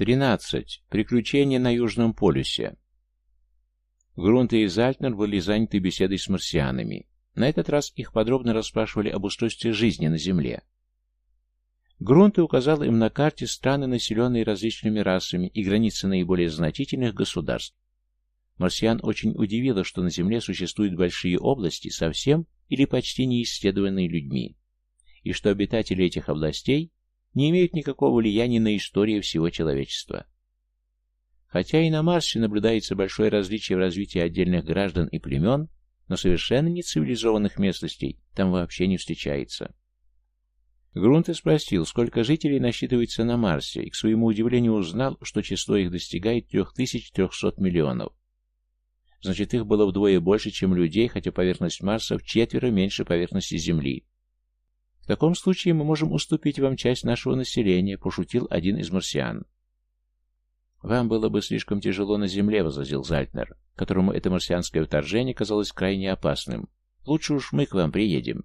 13. Приключения на Южном полюсе. Грунт и Зальтнер были заняты беседой с марсианами. На этот раз их подробно расспрашивали об устройстве жизни на Земле. Грунт указал им на карте страны, населенные различными расами, и границы наиболее значительных государств. Марсиан очень удивило, что на Земле существуют большие области, совсем или почти не исследованные людьми, и что обитатели этих областей не имеют никакого влияния на историю всего человечества. Хотя и на Марсе наблюдается большое различие в развитии отдельных граждан и племен, но совершенно нецивилизованных местностей там вообще не встречается. Грунте спросил, сколько жителей насчитывается на Марсе, и к своему удивлению узнал, что число их достигает 3300 миллионов. Значит, их было вдвое больше, чем людей, хотя поверхность Марса в четверо меньше поверхности Земли. В таком случае мы можем уступить вам часть нашего населения, пошутил один из марсиан. Вам было бы слишком тяжело на Земле, возразил Зальтнер, которому это марсианское вторжение казалось крайне опасным. Лучше уж мы к вам приедем.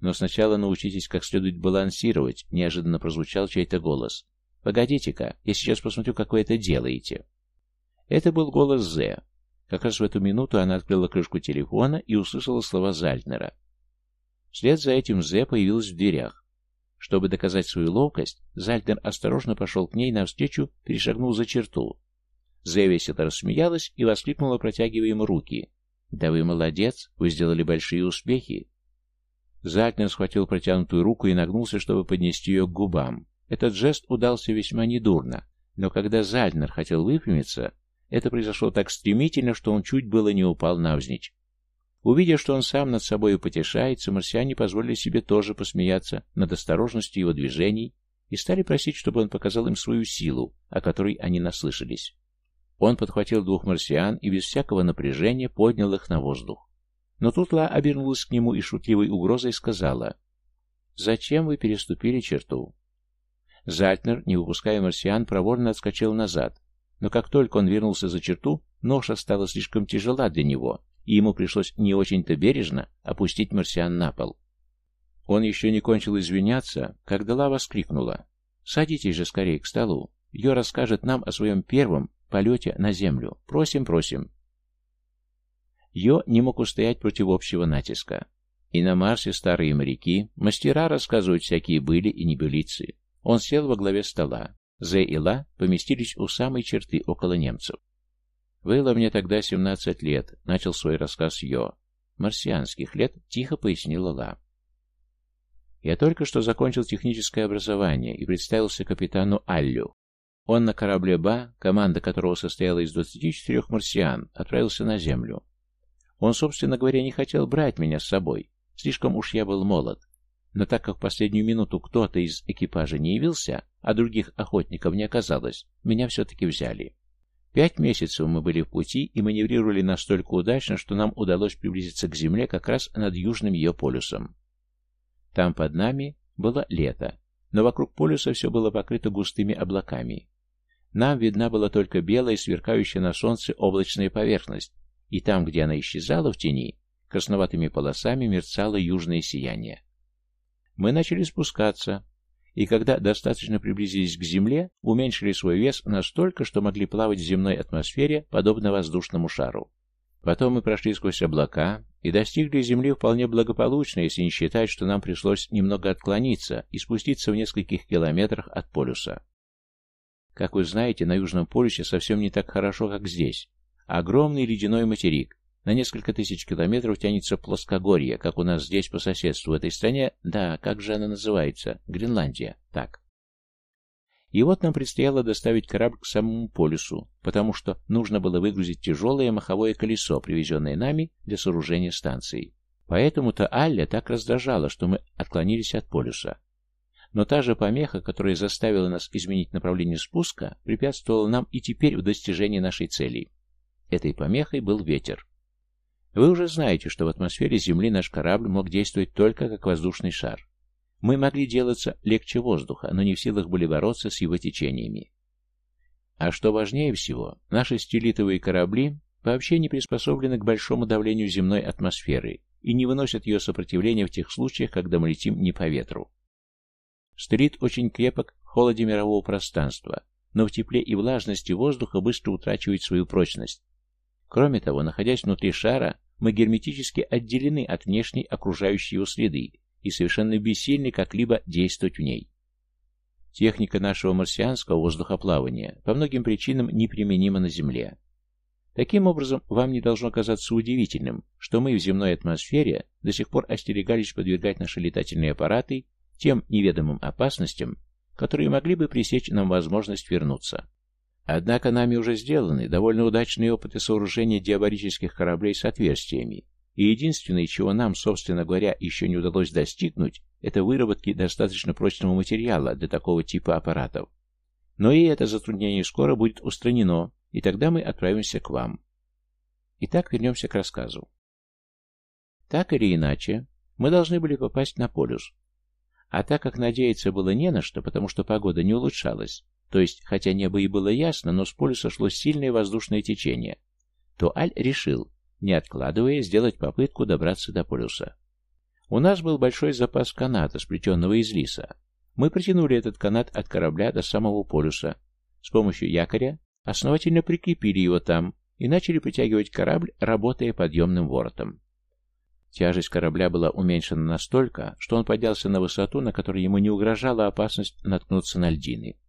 Но сначала научитесь как следует балансировать, неожиданно прозвучал чей-то голос. Погодите-ка, я сейчас посмотрю, как вы это делаете. Это был голос Зе. Как раз в эту минуту она открыла крышку телефона и услышала слова Зальтнера. Вслед за этим Зе появилась в дверях. Чтобы доказать свою ловкость, Зальтнер осторожно пошел к ней навстречу, перешагнул за черту. Зе весело рассмеялась и воскликнула, протягивая ему руки. «Да вы молодец, вы сделали большие успехи». Зальтнер схватил протянутую руку и нагнулся, чтобы поднести ее к губам. Этот жест удался весьма недурно, но когда Зальтнер хотел выпрямиться, это произошло так стремительно, что он чуть было не упал навзничь. Увидев, что он сам над собой потешается, марсиане позволили себе тоже посмеяться над осторожностью его движений и стали просить, чтобы он показал им свою силу, о которой они наслышались. Он подхватил двух марсиан и без всякого напряжения поднял их на воздух. Но тут Ла обернулась к нему и шутливой угрозой сказала «Зачем вы переступили черту?» Зальтнер, не выпуская марсиан, проворно отскочил назад, но как только он вернулся за черту, ноша стала слишком тяжела для него, и ему пришлось не очень-то бережно опустить марсиан на пол. Он еще не кончил извиняться, когда Лава воскликнула. «Садитесь же скорее к столу. Йо расскажет нам о своем первом полете на Землю. Просим, просим». Йо не мог устоять против общего натиска. И на Марсе старые моряки, мастера рассказывают всякие были и небылицы. Он сел во главе стола. Зе и Ла поместились у самой черты около немцев. «Было мне тогда семнадцать лет», — начал свой рассказ Йо. «Марсианских лет», — тихо пояснила Ла. «Я только что закончил техническое образование и представился капитану Аллю. Он на корабле Ба, команда которого состояла из 24 марсиан, отправился на Землю. Он, собственно говоря, не хотел брать меня с собой, слишком уж я был молод. Но так как в последнюю минуту кто-то из экипажа не явился, а других охотников не оказалось, меня все-таки взяли. Пять месяцев мы были в пути и маневрировали настолько удачно, что нам удалось приблизиться к Земле как раз над южным ее полюсом. Там под нами было лето, но вокруг полюса все было покрыто густыми облаками. Нам видна была только белая, сверкающая на солнце облачная поверхность, и там, где она исчезала в тени, красноватыми полосами мерцало южное сияние. Мы начали спускаться, и когда достаточно приблизились к Земле, уменьшили свой вес настолько, что могли плавать в земной атмосфере, подобно воздушному шару. Потом мы прошли сквозь облака и достигли Земли вполне благополучно, если не считать, что нам пришлось немного отклониться и спуститься в нескольких километрах от полюса. Как вы знаете, на Южном полюсе совсем не так хорошо, как здесь. Огромный ледяной материк, на несколько тысяч километров тянется плоскогорье, как у нас здесь по соседству в этой стране. Да, как же она называется? Гренландия. Так. И вот нам предстояло доставить корабль к самому полюсу, потому что нужно было выгрузить тяжелое маховое колесо, привезенное нами для сооружения станции. Поэтому-то Алля так раздражала, что мы отклонились от полюса. Но та же помеха, которая заставила нас изменить направление спуска, препятствовала нам и теперь в достижении нашей цели. Этой помехой был ветер. Вы уже знаете, что в атмосфере Земли наш корабль мог действовать только как воздушный шар. Мы могли делаться легче воздуха, но не в силах были бороться с его течениями. А что важнее всего, наши стелитовые корабли вообще не приспособлены к большому давлению земной атмосферы и не выносят ее сопротивления в тех случаях, когда мы летим не по ветру. Стрит очень крепок в холоде мирового пространства, но в тепле и влажности воздуха быстро утрачивает свою прочность. Кроме того, находясь внутри шара, мы герметически отделены от внешней окружающей его среды и совершенно бессильны как-либо действовать в ней. Техника нашего марсианского воздухоплавания по многим причинам неприменима на Земле. Таким образом, вам не должно казаться удивительным, что мы в земной атмосфере до сих пор остерегались подвергать наши летательные аппараты тем неведомым опасностям, которые могли бы пресечь нам возможность вернуться. Однако нами уже сделаны довольно удачные опыты сооружения диабарических кораблей с отверстиями, и единственное, чего нам, собственно говоря, еще не удалось достигнуть, это выработки достаточно прочного материала для такого типа аппаратов. Но и это затруднение скоро будет устранено, и тогда мы отправимся к вам. Итак, вернемся к рассказу. Так или иначе, мы должны были попасть на полюс. А так как надеяться было не на что, потому что погода не улучшалась, то есть, хотя небо и было ясно, но с полюса шло сильное воздушное течение, то Аль решил, не откладывая, сделать попытку добраться до полюса. У нас был большой запас каната, сплетенного из лиса. Мы протянули этот канат от корабля до самого полюса. С помощью якоря Основательно прикрепили его там и начали притягивать корабль, работая подъемным воротом. Тяжесть корабля была уменьшена настолько, что он поднялся на высоту, на которой ему не угрожала опасность наткнуться на льдины.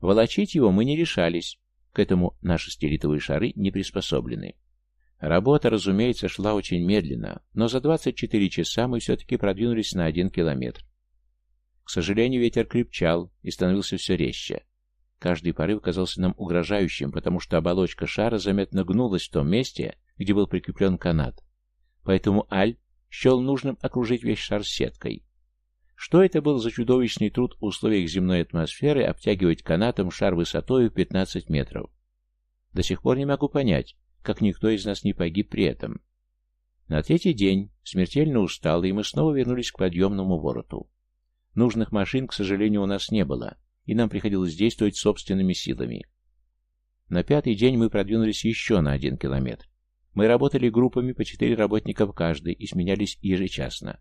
Волочить его мы не решались, к этому наши стелитовые шары не приспособлены. Работа, разумеется, шла очень медленно, но за 24 часа мы все-таки продвинулись на один километр. К сожалению, ветер крепчал и становился все резче. Каждый порыв казался нам угрожающим, потому что оболочка шара заметно гнулась в том месте, где был прикреплен канат. Поэтому Аль счел нужным окружить весь шар сеткой. Что это был за чудовищный труд в условиях земной атмосферы обтягивать канатом шар высотой в 15 метров? До сих пор не могу понять, как никто из нас не погиб при этом. На третий день смертельно устал, и мы снова вернулись к подъемному вороту. Нужных машин, к сожалению, у нас не было, и нам приходилось действовать собственными силами. На пятый день мы продвинулись еще на один километр. Мы работали группами по четыре работника в каждой и сменялись ежечасно.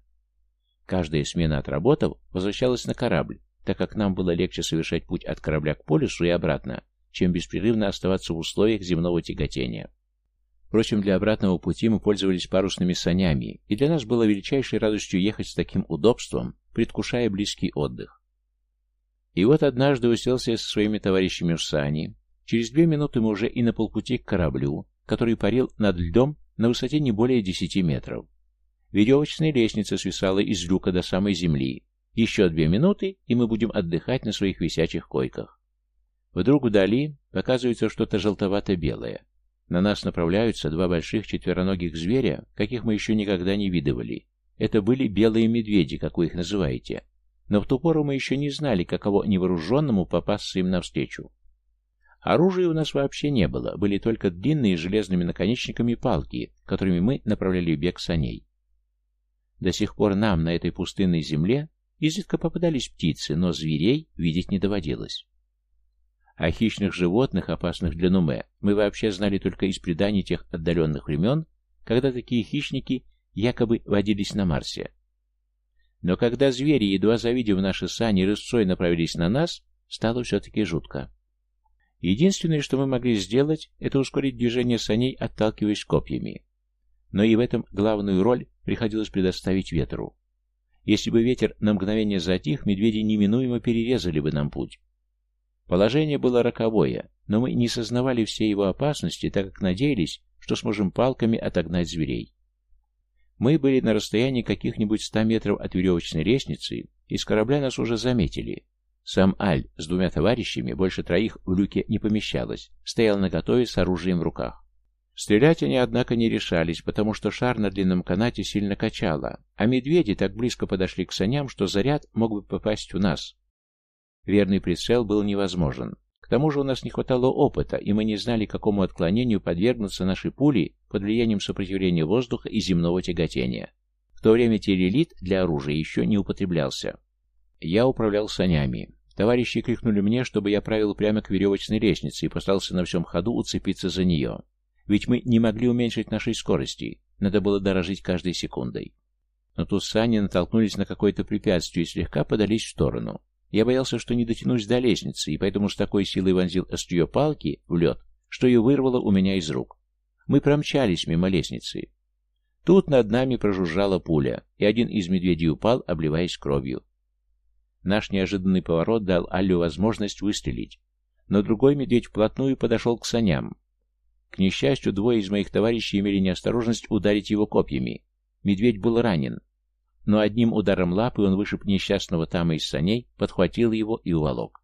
Каждая смена отработав, возвращалась на корабль, так как нам было легче совершать путь от корабля к полюсу и обратно, чем беспрерывно оставаться в условиях земного тяготения. Впрочем, для обратного пути мы пользовались парусными санями, и для нас было величайшей радостью ехать с таким удобством, предвкушая близкий отдых. И вот однажды уселся я со своими товарищами в сани. Через две минуты мы уже и на полпути к кораблю, который парил над льдом на высоте не более десяти метров. Веревочная лестница свисала из люка до самой земли. Еще две минуты, и мы будем отдыхать на своих висячих койках. Вдруг вдали показывается что-то желтовато-белое. На нас направляются два больших четвероногих зверя, каких мы еще никогда не видывали. Это были белые медведи, как вы их называете. Но в ту пору мы еще не знали, каково невооруженному попасться им навстречу. Оружия у нас вообще не было, были только длинные железными наконечниками палки, которыми мы направляли бег саней. До сих пор нам на этой пустынной земле изредка попадались птицы, но зверей видеть не доводилось. О хищных животных, опасных для Нуме, мы вообще знали только из преданий тех отдаленных времен, когда такие хищники якобы водились на Марсе. Но когда звери, едва завидев наши сани, рысцой направились на нас, стало все-таки жутко. Единственное, что мы могли сделать, это ускорить движение саней, отталкиваясь копьями. Но и в этом главную роль приходилось предоставить ветру. Если бы ветер на мгновение затих, медведи неминуемо перерезали бы нам путь. Положение было роковое, но мы не сознавали всей его опасности, так как надеялись, что сможем палками отогнать зверей. Мы были на расстоянии каких-нибудь ста метров от веревочной лестницы, и с корабля нас уже заметили. Сам Аль с двумя товарищами, больше троих, в люке не помещалось, стоял наготове с оружием в руках. Стрелять они, однако, не решались, потому что шар на длинном канате сильно качало, а медведи так близко подошли к саням, что заряд мог бы попасть в нас. Верный прицел был невозможен. К тому же у нас не хватало опыта, и мы не знали, какому отклонению подвергнутся наши пули под влиянием сопротивления воздуха и земного тяготения. В то время телелит для оружия еще не употреблялся. Я управлял санями. Товарищи крикнули мне, чтобы я правил прямо к веревочной лестнице и постарался на всем ходу уцепиться за нее. Ведь мы не могли уменьшить нашей скорости, надо было дорожить каждой секундой. Но тут сани натолкнулись на какое-то препятствие и слегка подались в сторону. Я боялся, что не дотянусь до лестницы, и поэтому с такой силой вонзил острие палки в лед, что ее вырвало у меня из рук. Мы промчались мимо лестницы. Тут над нами прожужжала пуля, и один из медведей упал, обливаясь кровью. Наш неожиданный поворот дал Аллю возможность выстрелить, но другой медведь вплотную подошел к саням. К несчастью, двое из моих товарищей имели неосторожность ударить его копьями. Медведь был ранен, но одним ударом лапы он вышиб несчастного Тама из саней, подхватил его и уволок.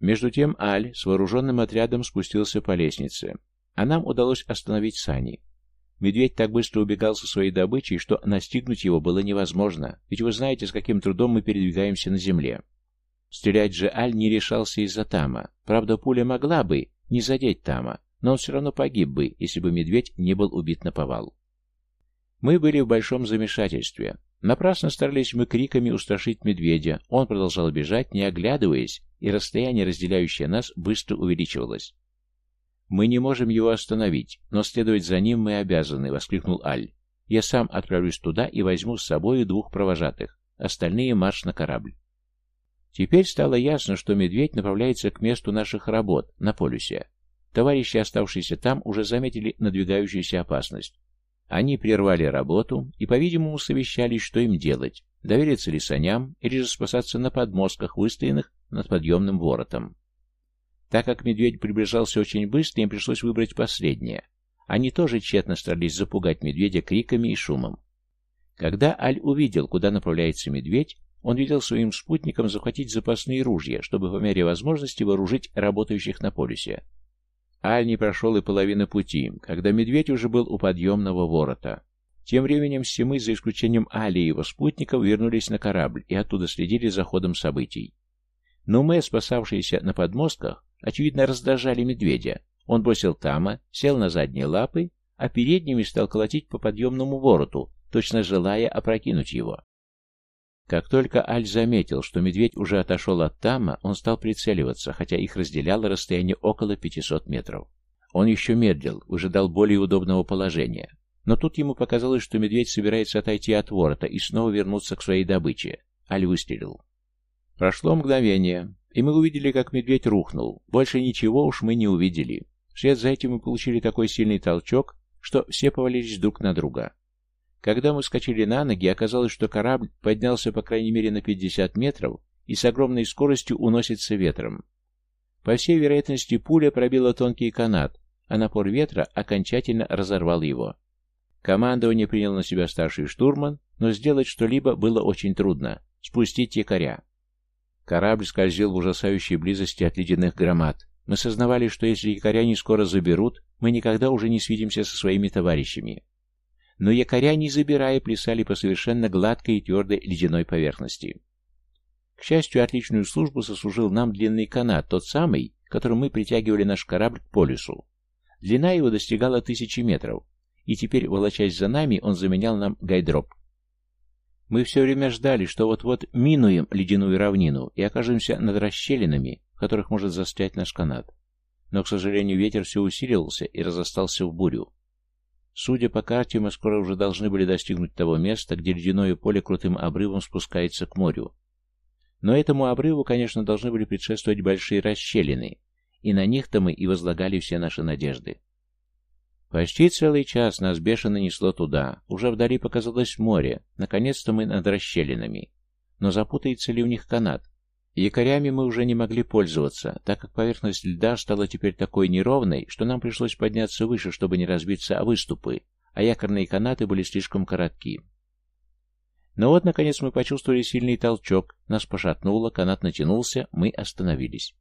Между тем Аль с вооруженным отрядом спустился по лестнице, а нам удалось остановить сани. Медведь так быстро убегал со своей добычей, что настигнуть его было невозможно, ведь вы знаете, с каким трудом мы передвигаемся на земле. Стрелять же Аль не решался из-за Тама. Правда, пуля могла бы не задеть Тама, но он все равно погиб бы, если бы медведь не был убит на повал. Мы были в большом замешательстве. Напрасно старались мы криками устрашить медведя. Он продолжал бежать, не оглядываясь, и расстояние, разделяющее нас, быстро увеличивалось. «Мы не можем его остановить, но следовать за ним мы обязаны», — воскликнул Аль. «Я сам отправлюсь туда и возьму с собой двух провожатых. Остальные марш на корабль». Теперь стало ясно, что медведь направляется к месту наших работ, на полюсе. Товарищи, оставшиеся там, уже заметили надвигающуюся опасность. Они прервали работу и, по-видимому, совещались, что им делать, довериться ли саням или же спасаться на подмостках, выстоянных над подъемным воротом. Так как медведь приближался очень быстро, им пришлось выбрать последнее. Они тоже тщетно старались запугать медведя криками и шумом. Когда Аль увидел, куда направляется медведь, он велел своим спутникам захватить запасные ружья, чтобы по мере возможности вооружить работающих на полюсе. Аль не прошел и половины пути, когда медведь уже был у подъемного ворота. Тем временем все мы, за исключением Али и его спутников, вернулись на корабль и оттуда следили за ходом событий. Но мы, спасавшиеся на подмостках, очевидно, раздражали медведя. Он бросил Тама, сел на задние лапы, а передними стал колотить по подъемному вороту, точно желая опрокинуть его. Как только Аль заметил, что медведь уже отошел от Тама, он стал прицеливаться, хотя их разделяло расстояние около 500 метров. Он еще медлил, выжидал более удобного положения. Но тут ему показалось, что медведь собирается отойти от ворота и снова вернуться к своей добыче. Аль выстрелил. Прошло мгновение. И мы увидели, как медведь рухнул. Больше ничего уж мы не увидели. Вслед за этим мы получили такой сильный толчок, что все повалились друг на друга. Когда мы скачали на ноги, оказалось, что корабль поднялся по крайней мере на 50 метров и с огромной скоростью уносится ветром. По всей вероятности, пуля пробила тонкий канат, а напор ветра окончательно разорвал его. Командование принял на себя старший штурман, но сделать что-либо было очень трудно. Спустить якоря. Корабль скользил в ужасающей близости от ледяных громад. Мы сознавали, что если якоря не скоро заберут, мы никогда уже не свидимся со своими товарищами. Но якоря, не забирая, плясали по совершенно гладкой и твердой ледяной поверхности. К счастью, отличную службу сослужил нам длинный канат, тот самый, которым мы притягивали наш корабль к полюсу. Длина его достигала тысячи метров, и теперь, волочась за нами, он заменял нам гайдроп. Мы все время ждали, что вот-вот минуем ледяную равнину и окажемся над расщелинами, в которых может застрять наш канат. Но, к сожалению, ветер все усиливался и разостался в бурю. Судя по карте, мы скоро уже должны были достигнуть того места, где ледяное поле крутым обрывом спускается к морю. Но этому обрыву, конечно, должны были предшествовать большие расщелины, и на них-то мы и возлагали все наши надежды. Почти целый час нас бешено несло туда. Уже вдали показалось море. Наконец-то мы над расщелинами. Но запутается ли у них канат? Якорями мы уже не могли пользоваться, так как поверхность льда стала теперь такой неровной, что нам пришлось подняться выше, чтобы не разбиться о выступы, а якорные канаты были слишком коротки. Но вот, наконец, мы почувствовали сильный толчок, нас пошатнуло, канат натянулся, мы остановились.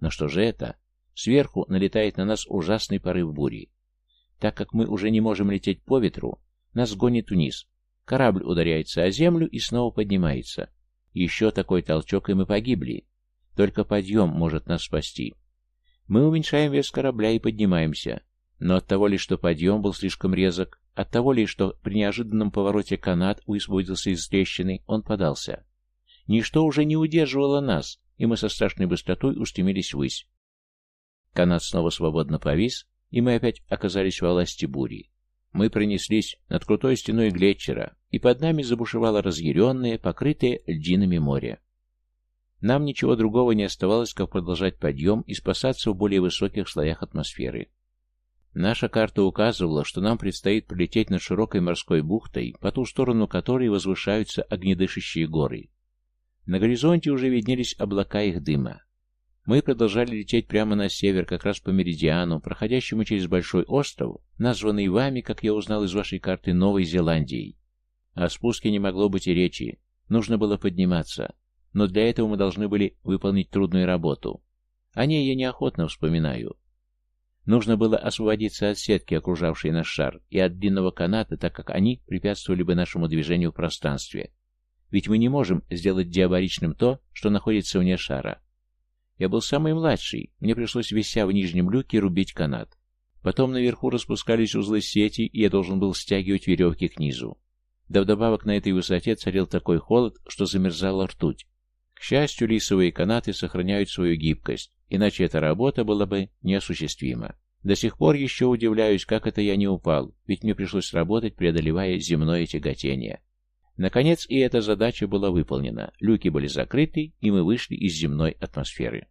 Но что же это? Сверху налетает на нас ужасный порыв бури. Так как мы уже не можем лететь по ветру, нас гонит вниз. Корабль ударяется о землю и снова поднимается. Еще такой толчок, и мы погибли. Только подъем может нас спасти. Мы уменьшаем вес корабля и поднимаемся. Но от того ли, что подъем был слишком резок, от того ли, что при неожиданном повороте канат высвободился из трещины, он подался. Ничто уже не удерживало нас, и мы со страшной быстротой устремились ввысь. Канат снова свободно повис, и мы опять оказались во власти бури. Мы пронеслись над крутой стеной Глетчера, и под нами забушевало разъяренное, покрытое льдинами море. Нам ничего другого не оставалось, как продолжать подъем и спасаться в более высоких слоях атмосферы. Наша карта указывала, что нам предстоит пролететь над широкой морской бухтой, по ту сторону которой возвышаются огнедышащие горы. На горизонте уже виднелись облака их дыма. Мы продолжали лететь прямо на север, как раз по меридиану, проходящему через большой остров, названный вами, как я узнал из вашей карты, Новой Зеландией. О спуске не могло быть и речи. Нужно было подниматься. Но для этого мы должны были выполнить трудную работу. О ней я неохотно вспоминаю. Нужно было освободиться от сетки, окружавшей наш шар, и от длинного каната, так как они препятствовали бы нашему движению в пространстве. Ведь мы не можем сделать диабаричным то, что находится вне шара. Я был самый младший, мне пришлось, вися в нижнем люке, рубить канат. Потом наверху распускались узлы сети, и я должен был стягивать веревки к низу. Да вдобавок на этой высоте царил такой холод, что замерзала ртуть. К счастью, лисовые канаты сохраняют свою гибкость, иначе эта работа была бы неосуществима. До сих пор еще удивляюсь, как это я не упал, ведь мне пришлось работать, преодолевая земное тяготение. Наконец и эта задача была выполнена, люки были закрыты, и мы вышли из земной атмосферы.